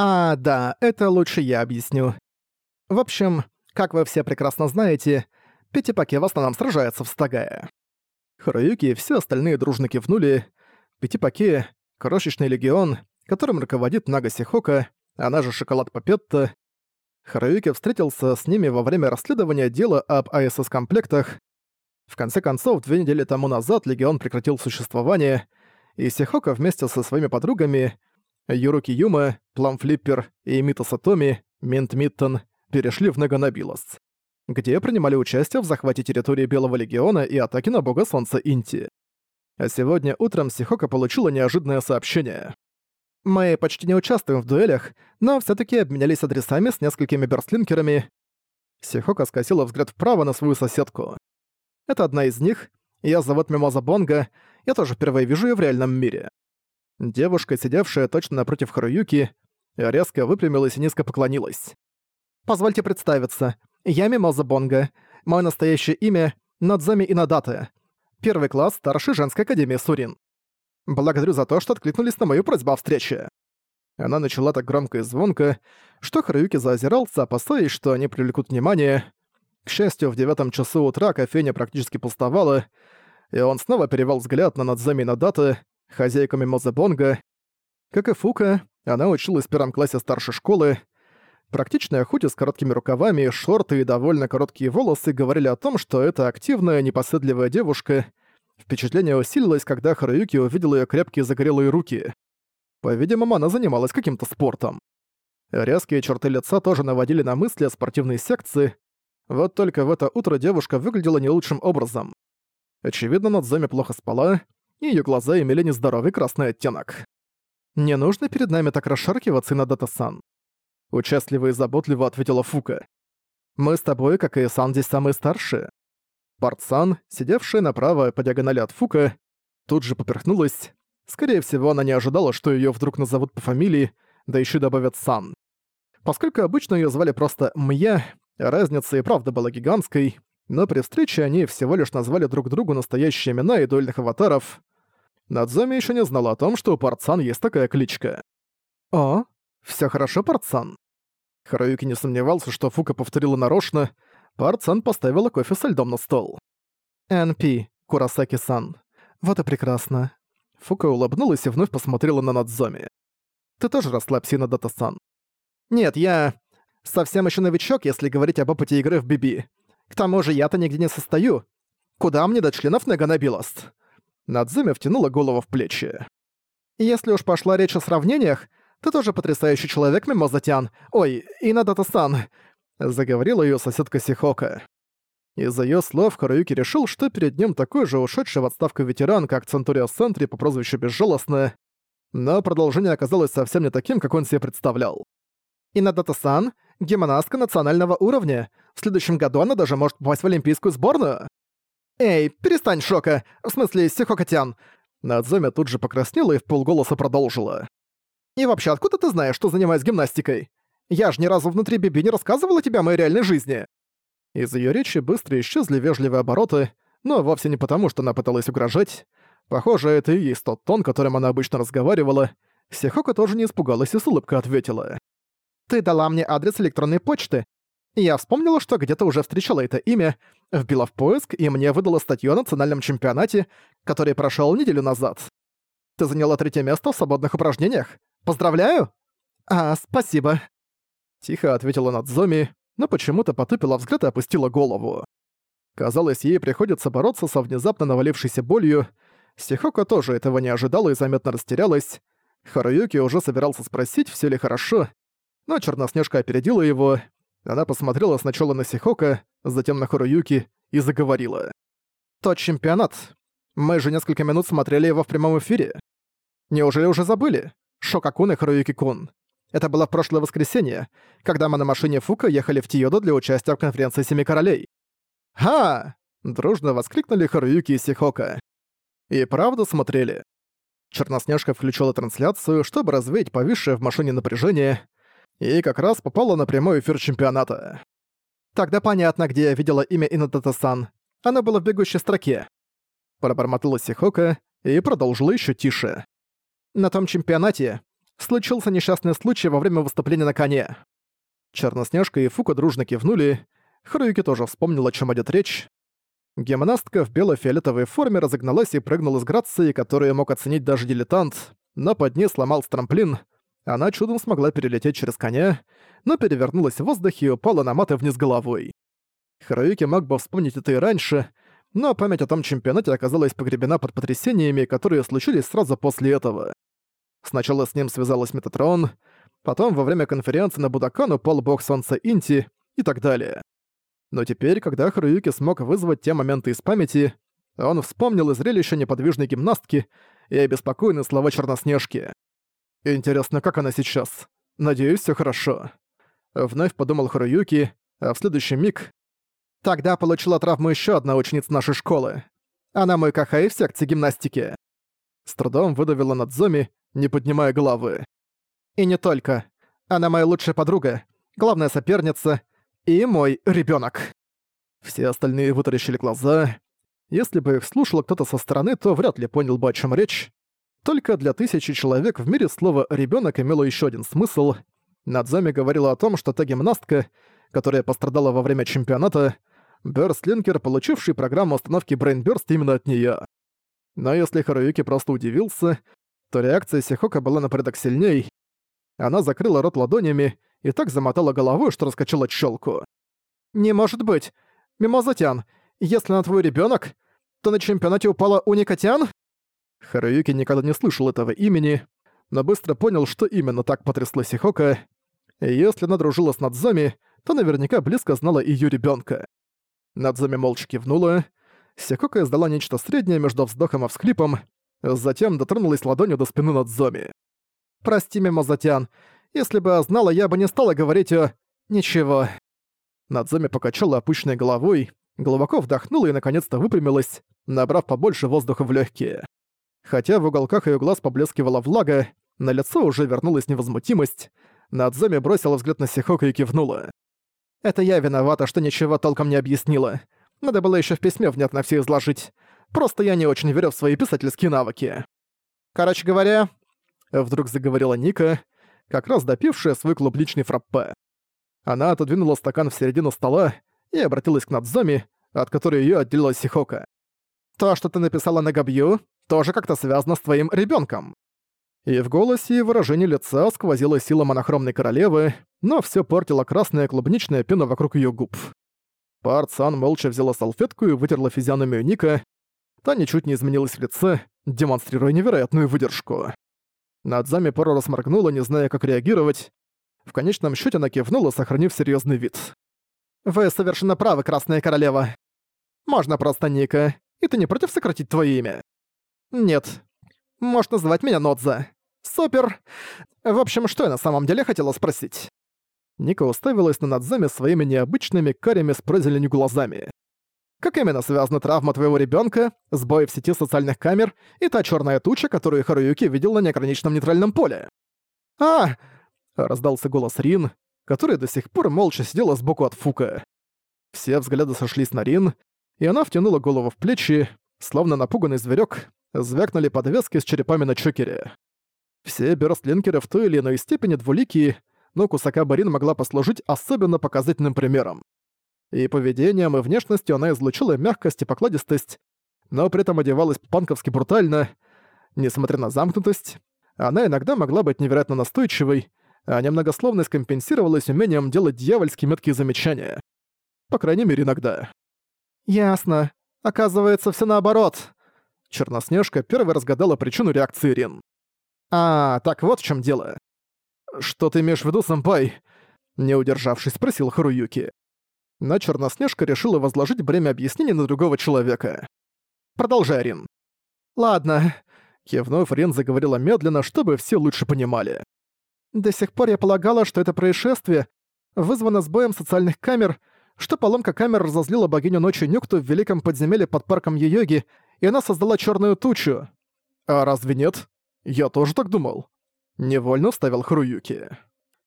А, да, это лучше я объясню. В общем, как вы все прекрасно знаете, Пятипаке в основном сражается в Стагае. Харуюки и все остальные дружно кивнули. Пятипаке — крошечный легион, которым руководит Нага Сихока, она же Шоколад Папетта. Харуюки встретился с ними во время расследования дела об АСС-комплектах. В конце концов, две недели тому назад Легион прекратил существование, и Сихока вместе со своими подругами Юруки Юма, Пламфлиппер и Мита Сатоми, Минт Миттон, перешли в Наганабилос, где принимали участие в захвате территории Белого Легиона и атаке на бога Солнца Инти. А сегодня утром Сихока получила неожиданное сообщение. Мы почти не участвуем в дуэлях, но все таки обменялись адресами с несколькими берстлинкерами. Сихока скосила взгляд вправо на свою соседку. Это одна из них. Её зовут Мимоза Бонга. Я тоже впервые вижу её в реальном мире. Девушка, сидевшая точно напротив Харуюки, резко выпрямилась и низко поклонилась. «Позвольте представиться. Я Мимоза Бонга. Моё настоящее имя — Надзами Инадате. Первый класс старшей женской академии Сурин. Благодарю за то, что откликнулись на мою просьбу о встрече». Она начала так громко и звонко, что Харуюки заозирался, опасаясь, что они привлекут внимание. К счастью, в девятом часу утра кофейня практически пустовала, и он снова перевел взгляд на Надзами Надата, хозяйку Мимоза Бонга. Как и Фука, она училась в первом классе старшей школы. Практичная худи с короткими рукавами, шорты и довольно короткие волосы говорили о том, что это активная, непоседливая девушка — Впечатление усилилось, когда Харуюки увидел ее крепкие загорелые руки. По-видимому, она занималась каким-то спортом. Резкие черты лица тоже наводили на мысли о спортивной секции, вот только в это утро девушка выглядела не лучшим образом. Очевидно, Надзами плохо спала, и её глаза имели нездоровый красный оттенок. «Не нужно перед нами так расшаркиваться, Инадата-сан», — участливо и заботливо ответила Фука. «Мы с тобой, как и Сан, здесь самые старшие. Партсан, сидевшая направо по диагонали от Фука, тут же поперхнулась. Скорее всего, она не ожидала, что её вдруг назовут по фамилии, да ещё добавят Сан. Поскольку обычно её звали просто Мья, разница и правда была гигантской, но при встрече они всего лишь назвали друг другу настоящие имена и дуэльных аватаров. Надзоми ещё не знала о том, что у Партсан есть такая кличка. «О, всё хорошо, Партсан?» Харуюки не сомневался, что Фука повторила нарочно, Парцан поставила кофе со льдом на стол. «НП, Курасаки-сан. Вот и прекрасно». Фука улыбнулась и вновь посмотрела на Надзоми. «Ты тоже расслабься, Надата-сан». «Нет, я... совсем еще новичок, если говорить об опыте игры в Биби. К тому же я-то нигде не состою. Куда мне до членов Неганабилост?» Надзуми втянула голову в плечи. «Если уж пошла речь о сравнениях, ты тоже потрясающий человек, Мимозатян. Ой, и Надата-сан заговорила ее соседка Сихока. Из-за ее слов Харуюки решил, что перед ним такой же ушедший в отставку ветеран, как Центурия Сентри по прозвищу Безжалостная, но продолжение оказалось совсем не таким, как он себе представлял. Инадата-сан — гимнастка национального уровня. В следующем году она даже может попасть в олимпийскую сборную. «Эй, перестань, Шока! В смысле, Сихока-тян!» Надзоми тут же покраснела и в полголоса продолжила. «И вообще, откуда ты знаешь, что занимаюсь гимнастикой? Я же ни разу внутри Биби не рассказывала тебе о моей реальной жизни!» Из ее речи быстро исчезли вежливые обороты, но вовсе не потому, что она пыталась угрожать. Похоже, это и есть тот тон, которым она обычно разговаривала. Сихока тоже не испугалась и с улыбкой ответила. «Ты дала мне адрес электронной почты. Я вспомнила, что где-то уже встречала это имя, вбила в поиск, и мне выдала статью о национальном чемпионате, который прошел неделю назад. Ты заняла третье место в свободных упражнениях. Поздравляю!» «А, спасибо», Тихо ответила Надзоми, но почему-то потупила взгляд и опустила голову. Казалось, ей приходится бороться со внезапно навалившейся болью. Сихока тоже этого не ожидала и заметно растерялась. Харуюки уже собирался спросить, все ли хорошо, но Черноснежка опередила его. Она посмотрела сначала на Сихока, затем на Харуюки и заговорила. «Тот чемпионат. Мы же несколько минут смотрели его в прямом эфире. Неужели уже забыли? Шокакун и Харуюки-кун. Это было в прошлое воскресенье, когда мы на машине Фука ехали в Тиодо для участия в конференции Семи Королей. «Ха!» — дружно воскликнули Харуюки и Сихока. И правда смотрели. Черноснежка включила трансляцию, чтобы развеять повисшее в машине напряжение, и как раз попала на прямой эфир чемпионата. Тогда понятно, где я видела имя Инадата-сан. Оно было в бегущей строке. Пробормотала Сихока и продолжила еще тише. На том чемпионате Случился несчастный случай во время выступления на коне. Черноснежка и Фука дружно кивнули. Харуюки тоже вспомнил, о чем идет речь. Гимнастка в бело-фиолетовой форме разогналась и прыгнула с грацией, которую мог оценить даже дилетант, но под ней сломал трамплин. Она чудом смогла перелететь через коня, но перевернулась в воздухе и упала на маты вниз головой. Харуюки мог бы вспомнить это и раньше, но память о том чемпионате оказалась погребена под потрясениями, которые случились сразу после этого. Сначала с ним связалась Метатрон, потом во время конференции на Будакан упал бог солнца Инти и так далее. Но теперь, когда Харуюки смог вызвать те моменты из памяти, он вспомнил и зрелище неподвижной гимнастки и обеспокоенные слова Черноснежки. «Интересно, как она сейчас? Надеюсь, все хорошо». Вновь подумал Харуюки, а в следующий миг... Тогда получила травму еще одна ученица нашей школы. Она мой кахай в секции гимнастики. С трудом выдавила Надзоми, не поднимая головы. И не только. Она моя лучшая подруга, главная соперница и мой ребенок. Все остальные вытаращили глаза. Если бы их слушал кто-то со стороны, то вряд ли понял бы, о чем речь. Только для тысячи человек в мире слово «ребенок» имело еще один смысл. Надзами говорила о том, что та гимнастка, которая пострадала во время чемпионата, Бёрстлинкер, получивший программу остановки Brainburst именно от нее. Но если Харуюки просто удивился, то реакция Сихока была на порядок сильней. Она закрыла рот ладонями и так замотала головой, что раскачала челку. «Не может быть! Мимозатян, если она твой ребенок, то на чемпионате упала Уникатян?» Харуюки никогда не слышал этого имени, но быстро понял, что именно так потрясло Сихока. И если она дружила с Надзами, то наверняка близко знала ее ребенка. Надзами молча кивнула. Сихока издала нечто среднее между вздохом и всхлипом, затем дотронулась ладонью до спины Надзоми. «Прости, Мимозатян, если бы я знала, я бы не стала говорить о... ничего». Надзоми покачала опущенной головой, глубоко вдохнула и наконец-то выпрямилась, набрав побольше воздуха в легкие. Хотя в уголках ее глаз поблескивала влага, на лицо уже вернулась невозмутимость. Надзоми бросила взгляд на Сихока и кивнула. «Это я виновата, что ничего толком не объяснила. Надо было еще в письме внятно все изложить. Просто я не очень верю в свои писательские навыки». «Короче говоря...» Вдруг заговорила Ника, как раз допившая свой клубничный фраппе. Она отодвинула стакан в середину стола и обратилась к Надзоми, от которой ее отделила Сихока. «То, что ты написала на Габью, тоже как-то связано с твоим ребенком. И в голосе и выражении лица сквозила сила монохромной королевы, но все портила красная клубничная пена вокруг ее губ. Парцан молча взяла салфетку и вытерла физиономию Ника. Та ничуть не изменилась в лице, демонстрируя невероятную выдержку. Надзами пару раз моргнула, не зная, как реагировать. В конечном счете она кивнула, сохранив серьезный вид. «Вы совершенно правы, Красная Королева. Можно просто Ника, и ты не против сократить твое имя?» «Нет. Можешь называть меня Нодза. Супер. В общем, что я на самом деле хотела спросить?» Ника уставилась на Надзами своими необычными карими с прозеленью глазами. «Как именно связана травма твоего ребенка, сбой в сети социальных камер и та черная туча, которую Харуюки видел на неограниченном нейтральном поле?» «А!» — раздался голос Рин, которая до сих пор молча сидела сбоку от Фука. Все взгляды сошлись на Рин, и она втянула голову в плечи, словно напуганный зверек, звякнули подвески с черепами на чокере. Все бёрстлинкеры в той или иной степени двуликие, но Кусака Барин могла послужить особенно показательным примером. И поведением, и внешностью она излучила мягкость и покладистость, но при этом одевалась панковски брутально. Несмотря на замкнутость, она иногда могла быть невероятно настойчивой, а немногословность компенсировалась умением делать дьявольски меткие замечания. По крайней мере, иногда. «Ясно. Оказывается, все наоборот», Черноснежка первой разгадала причину реакции Рин. «А, так вот в чем дело. Что ты имеешь в виду, сэмпай?» Не удержавшись, спросил Харуюки. Но Черноснежка решила возложить бремя объяснений на другого человека. «Продолжай, Рин». «Ладно», — кивнув, Рин заговорила медленно, чтобы все лучше понимали. «До сих пор я полагала, что это происшествие вызвано сбоем социальных камер, что поломка камер разозлила богиню ночи Нюкту в великом подземелье под парком Йоги и она создала черную тучу. А разве нет? Я тоже так думал. Невольно ставил Хруюки.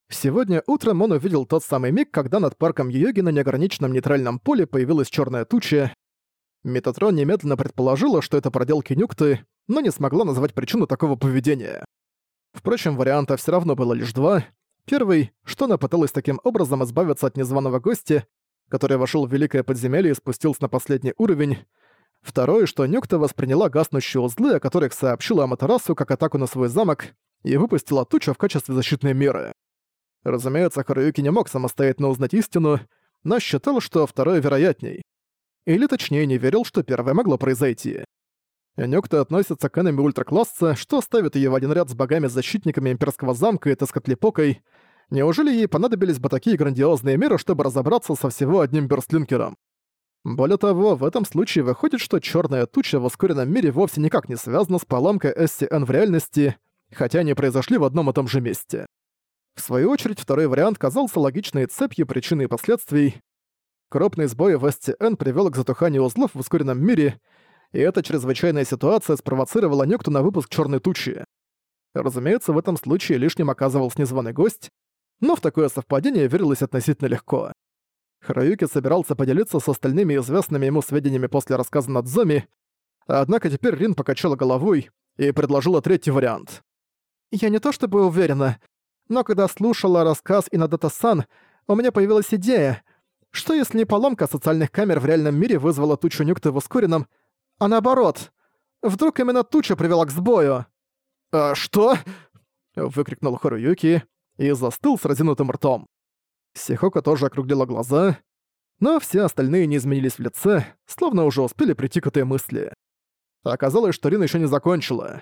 Сегодня утром он увидел тот самый миг, когда над парком Йоги на неограниченном нейтральном поле появилась черная туча. Метатрон немедленно предположила, что это проделки Нюкты, но не смогла назвать причину такого поведения. Впрочем, вариантов все равно было лишь два. Первый, что она пыталась таким образом избавиться от незваного гостя, который вошел в Великое Подземелье и спустился на последний уровень. Второй, что Нюкта восприняла гаснущие узлы, о которых сообщила Аматерасу как атаку на свой замок, и выпустила тучу в качестве защитной меры. Разумеется, Харуюки не мог самостоятельно узнать истину, но считал, что второе вероятней. Или точнее не верил, что первое могло произойти. Нюкта относится к энеми ультракласса, что ставит ее в один ряд с богами-защитниками Имперского замка и Тескотлипокой. Неужели ей понадобились бы такие грандиозные меры, чтобы разобраться со всего одним бёрстлинкером? Более того, в этом случае выходит, что черная туча в ускоренном мире вовсе никак не связана с поломкой SCN в реальности, хотя они произошли в одном и том же месте. В свою очередь, второй вариант казался логичной цепью причин и последствий. Крупный сбой в SCN привел к затуханию узлов в ускоренном мире, и эта чрезвычайная ситуация спровоцировала Нёкту на выпуск черной тучи. Разумеется, в этом случае лишним оказывался незваный гость, но в такое совпадение верилось относительно легко. Хараюки собирался поделиться с остальными известными ему сведениями после рассказа Надзоми, однако теперь Рин покачала головой и предложила третий вариант. «Я не то чтобы уверена, но когда слушала рассказ Инадата-сан, у меня появилась идея. Что если не поломка социальных камер в реальном мире вызвала тучу Нюкты в ускоренном, а наоборот? Вдруг именно туча привела к сбою?» «А что?» — выкрикнул Харуюки и застыл с разинутым ртом. Сихока тоже округлила глаза, но все остальные не изменились в лице, словно уже успели прийти к этой мысли. Оказалось, что Рина еще не закончила.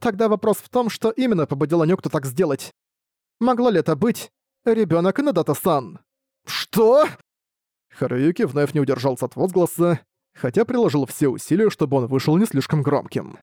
Тогда вопрос в том, что именно побудило Нюкту так сделать. Могло ли это быть ребенок Надата-сан? Что? Харуюки вновь не удержался от возгласа, хотя приложил все усилия, чтобы он вышел не слишком громким.